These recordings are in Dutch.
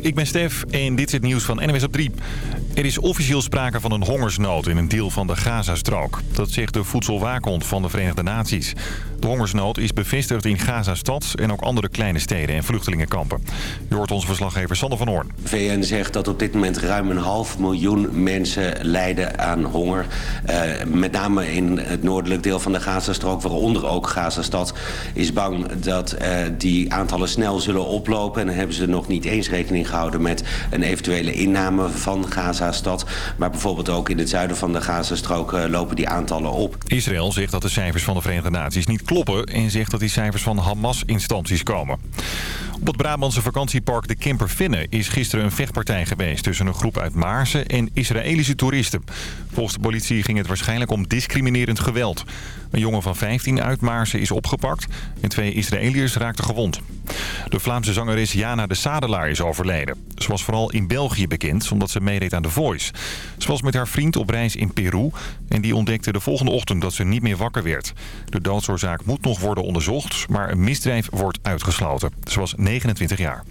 Ik ben Stef en dit is het nieuws van NWS op 3. Er is officieel sprake van een hongersnood in een deel van de Gazastrook. Dat zegt de Voedselwaakhond van de Verenigde Naties. De hongersnood is bevestigd in Gaza-stad en ook andere kleine steden en vluchtelingenkampen. Je hoort onze verslaggever Sander van Hoorn. VN zegt dat op dit moment ruim een half miljoen mensen lijden aan honger. Uh, met name in het noordelijk deel van de Gazastrook, waaronder ook Gazastad, is bang dat uh, die aantallen snel zullen oplopen. En hebben ze nog niet eens rekening gehouden met een eventuele inname van Gazastad. Maar bijvoorbeeld ook in het zuiden van de Gazastrook uh, lopen die aantallen op. Israël zegt dat de cijfers van de Verenigde Naties niet kloppen... en zegt dat die cijfers van Hamas-instanties komen. Op het Brabantse vakantiepark de Kemperfinne is gisteren een vechtpartij geweest... tussen een groep uit Maarsen en Israëlische toeristen. Volgens de politie ging het waarschijnlijk om discriminerend geweld. Een jongen van 15 uit Maarsen is opgepakt en twee Israëliërs raakten gewond. De Vlaamse zangeres Jana de Sadelaar is overleden. Ze was vooral in België bekend omdat ze meedeed aan The Voice. Ze was met haar vriend op reis in Peru en die ontdekte de volgende ochtend dat ze niet meer wakker werd. De doodsoorzaak moet nog worden onderzocht, maar een misdrijf wordt uitgesloten. Ze was 29 jaar.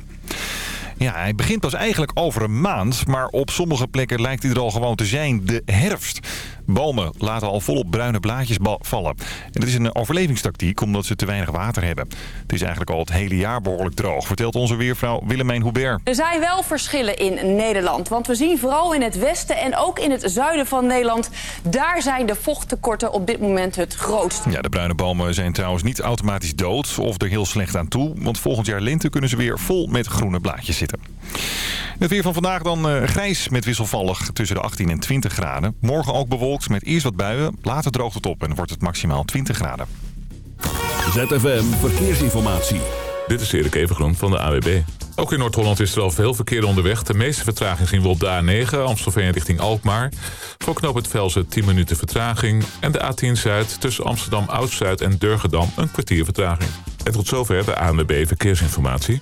Ja, hij begint pas eigenlijk over een maand, maar op sommige plekken lijkt hij er al gewoon te zijn. De herfst. Bomen laten al volop bruine blaadjes vallen. En dat is een overlevingstactiek omdat ze te weinig water hebben. Het is eigenlijk al het hele jaar behoorlijk droog, vertelt onze weervrouw Willemijn Hubert. Er zijn wel verschillen in Nederland. Want we zien vooral in het westen en ook in het zuiden van Nederland... daar zijn de vochttekorten op dit moment het grootst. Ja, de bruine bomen zijn trouwens niet automatisch dood of er heel slecht aan toe. Want volgend jaar lente kunnen ze weer vol met groene blaadjes zitten. Het weer van vandaag dan uh, grijs met wisselvallig tussen de 18 en 20 graden. Morgen ook bewolkt met eerst wat buien. Later droogt het op en wordt het maximaal 20 graden. ZFM Verkeersinformatie. Dit is Erik Evengroen van de AWB. Ook in Noord-Holland is er al veel verkeer onderweg. De meeste vertraging zien we op de A9, Amstelveen richting Alkmaar. Voor knoop het Velzen 10 minuten vertraging. En de A10 Zuid tussen Amsterdam Oud-Zuid en Durgedam een kwartier vertraging. En tot zover de ANWB Verkeersinformatie.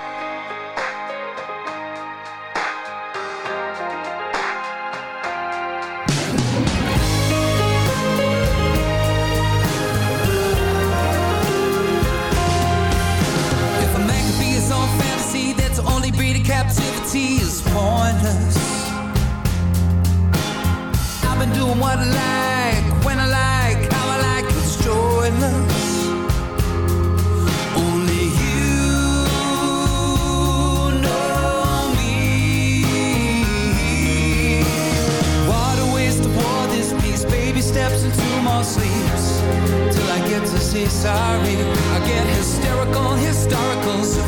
What I like, when I like, how I like, it's joyless. Only you know me. What a waste this piece. Baby steps into more sleeps till I get to sorry. I get hysterical,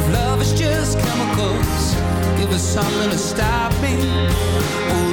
love is just chemicals, give us something to stop me.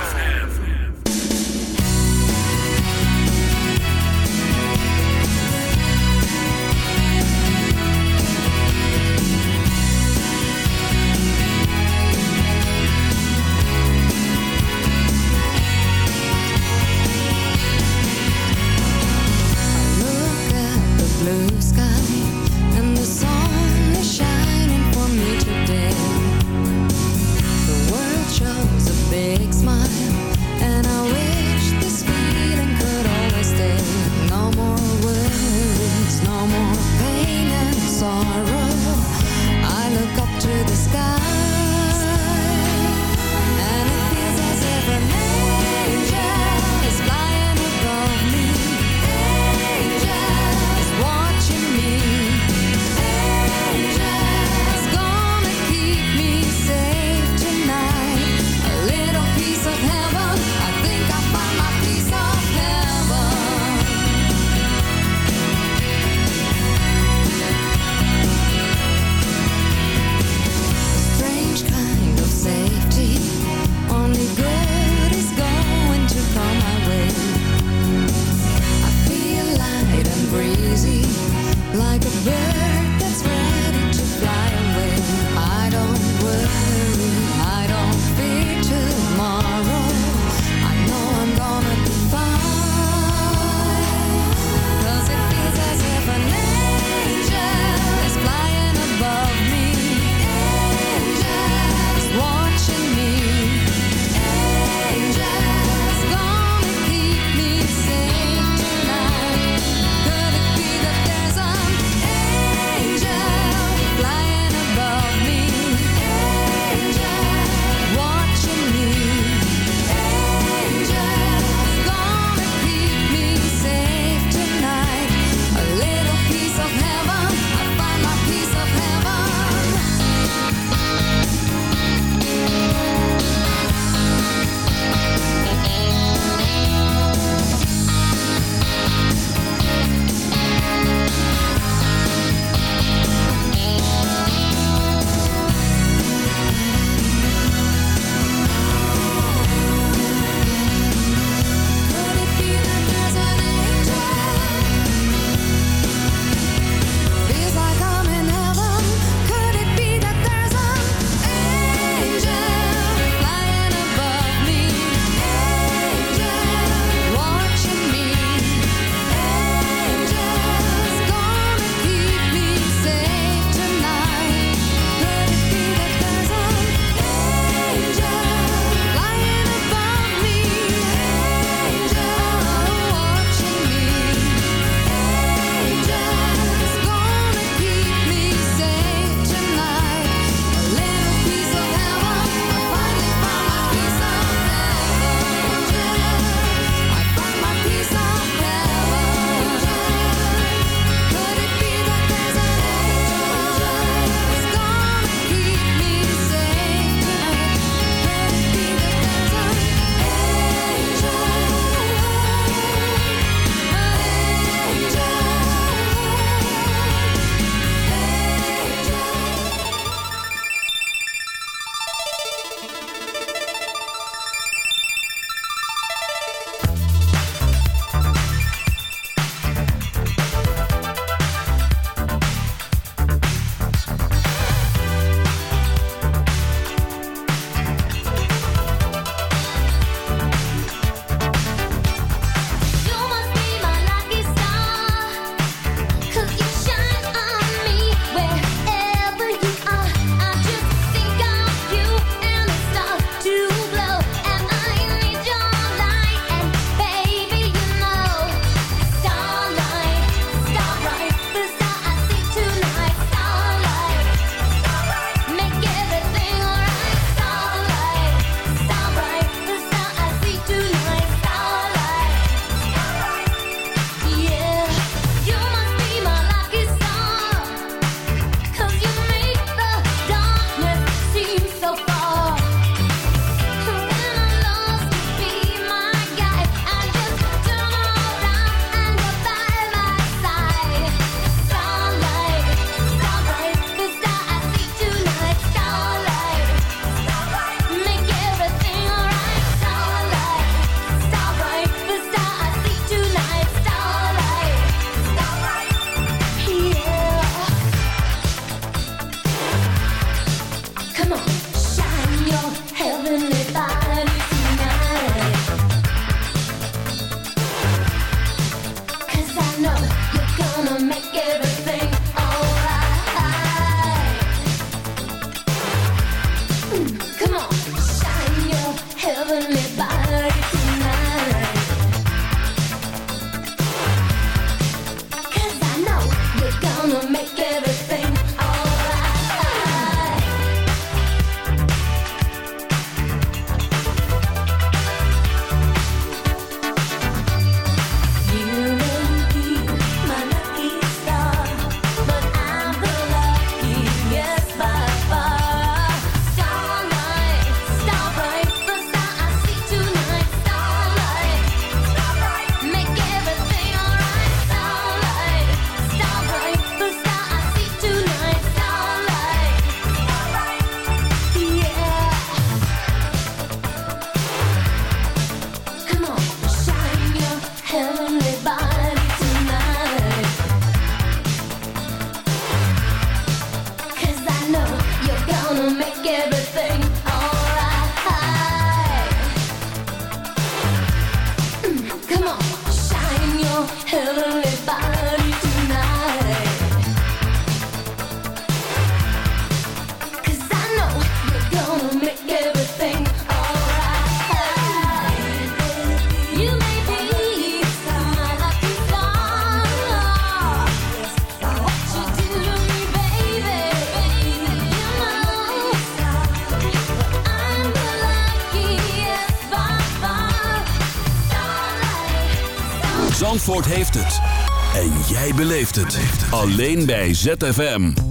Alleen bij ZFM.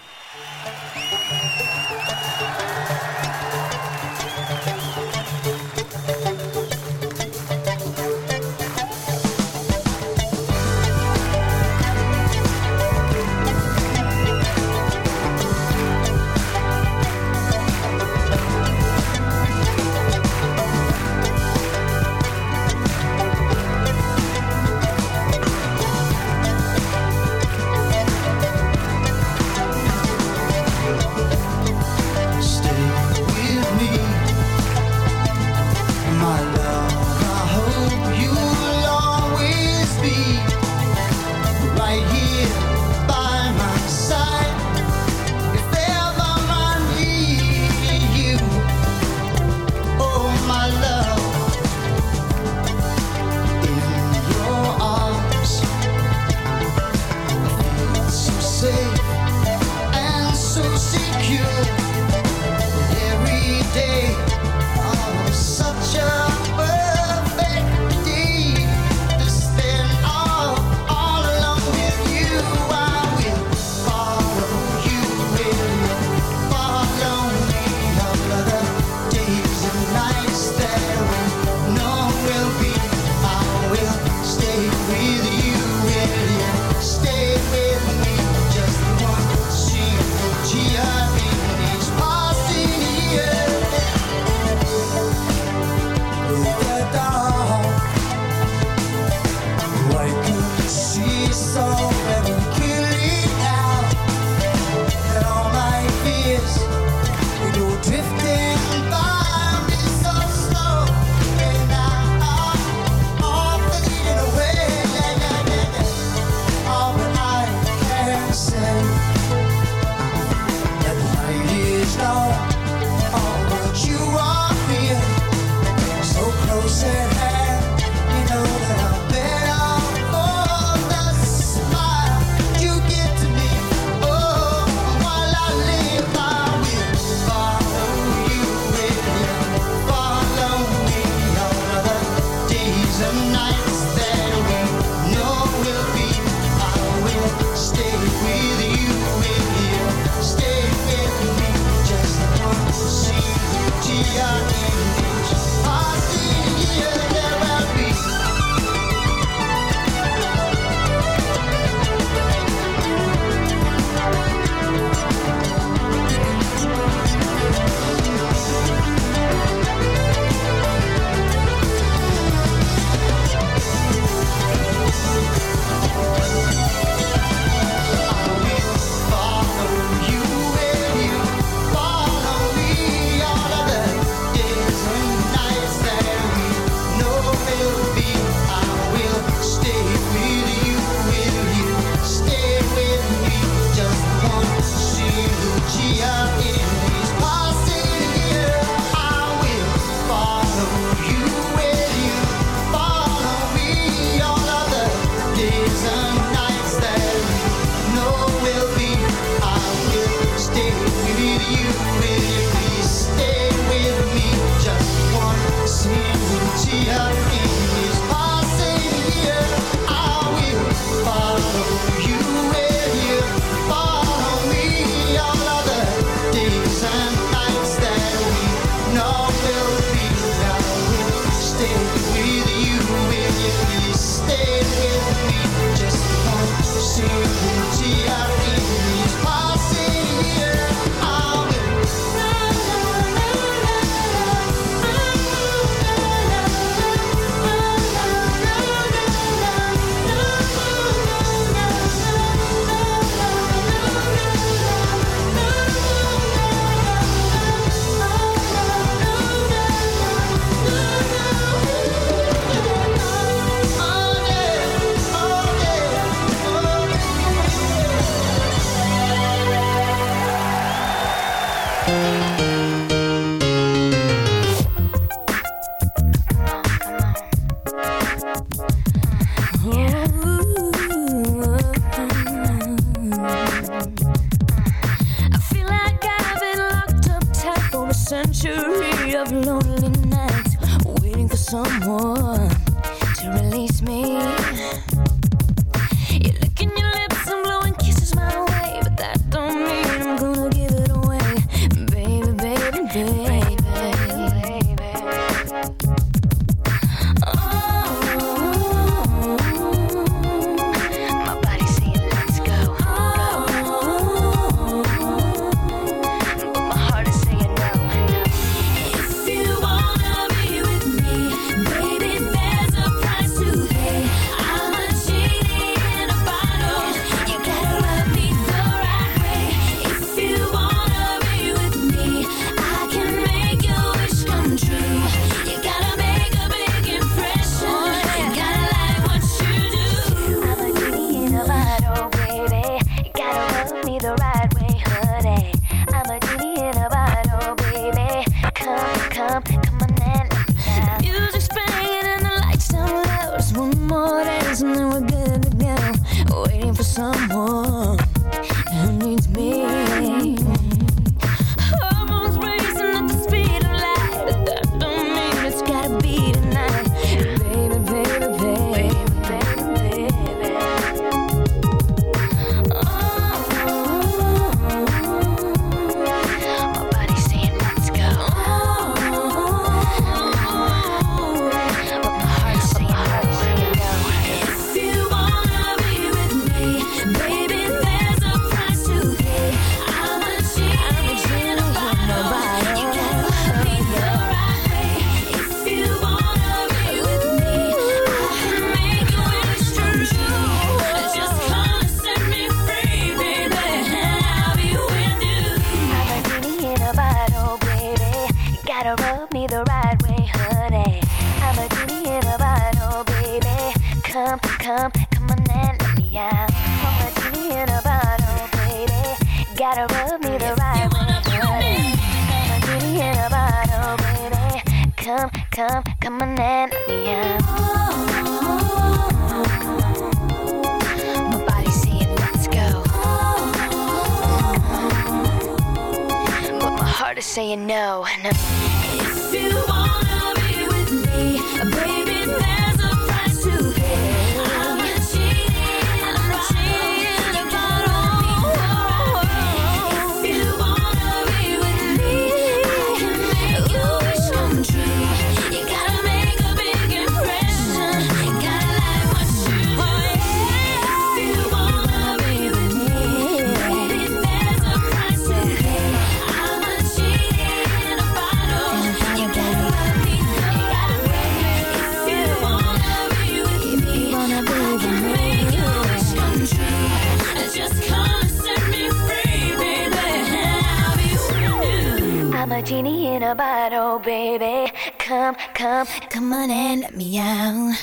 come, come, come on and let me out.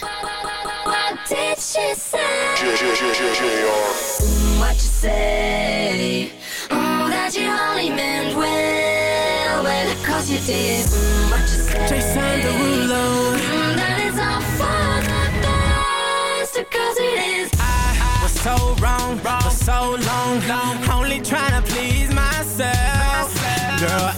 What did she say? Mm, what you say? Mm, that you only meant well, well, cause you did. Mm, what you say? Jason Derulo. Mm, that is all for the best, cause it is. I, I was so wrong, wrong, for so long, long. Only trying to please myself. myself. Girl,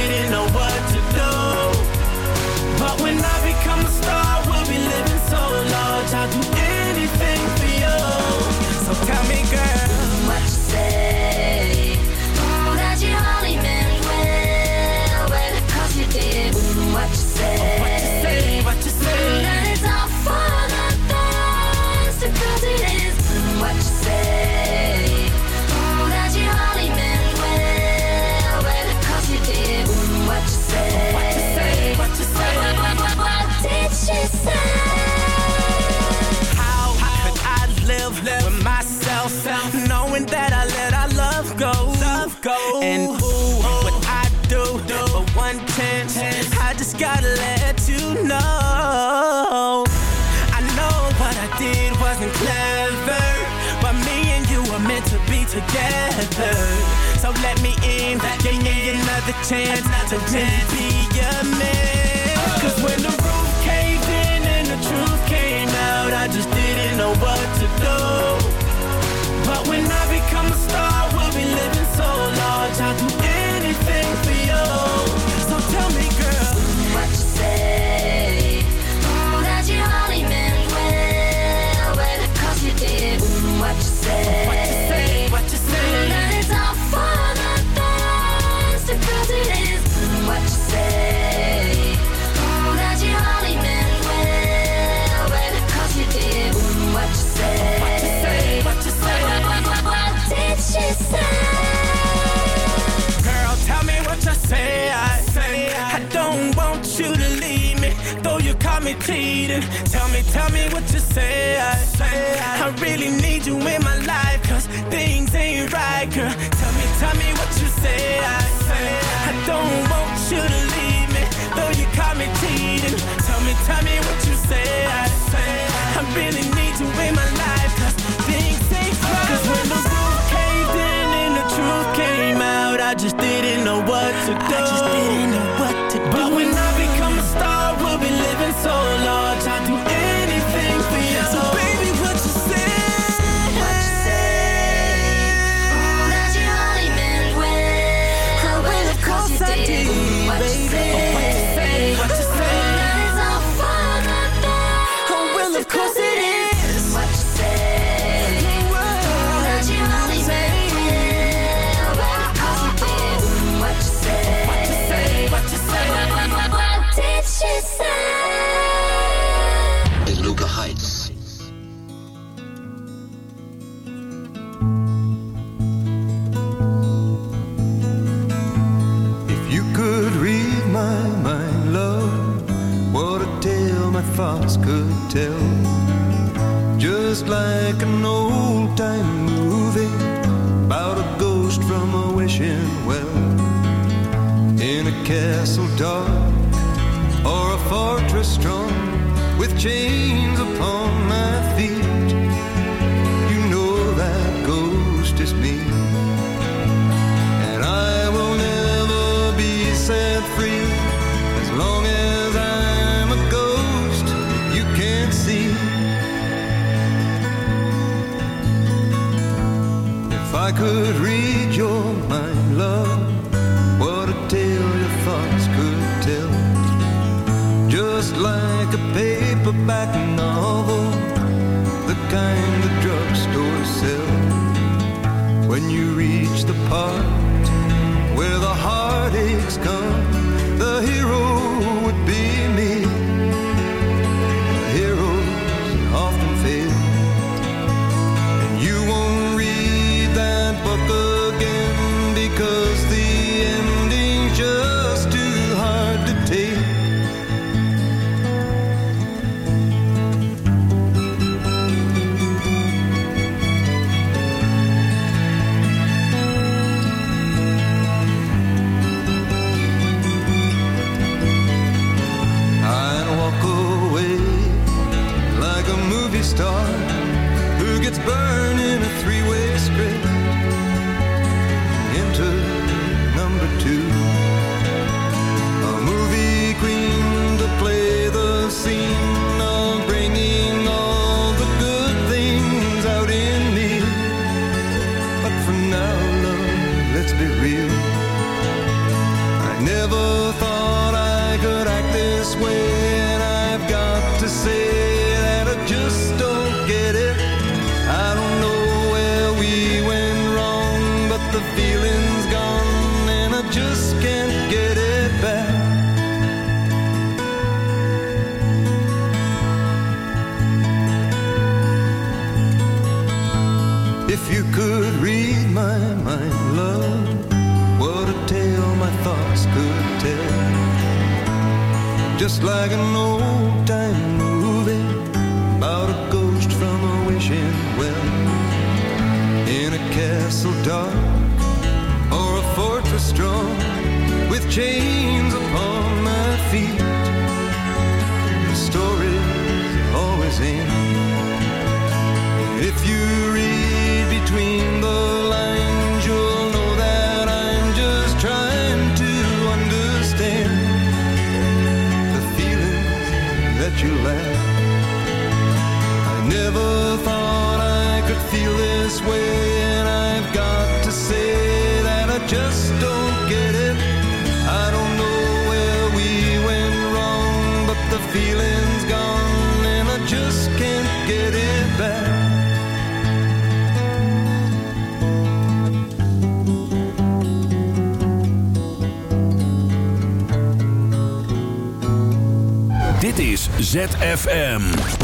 So tell me, girl. together. So let me in, let give me, in. another chance another to chance. be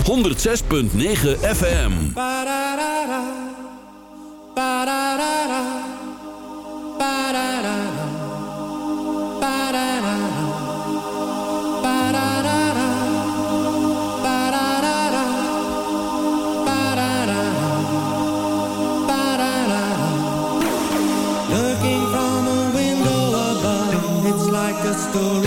106.9 FM. Looking from a window above, it's like a story.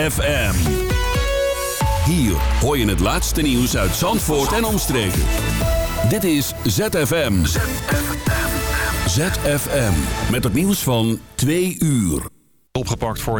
ZFM. Hier hoor je het laatste nieuws uit Zandvoort en omstreken. Dit is ZFM. ZFM. Met het nieuws van twee uur. Opgepakt voor...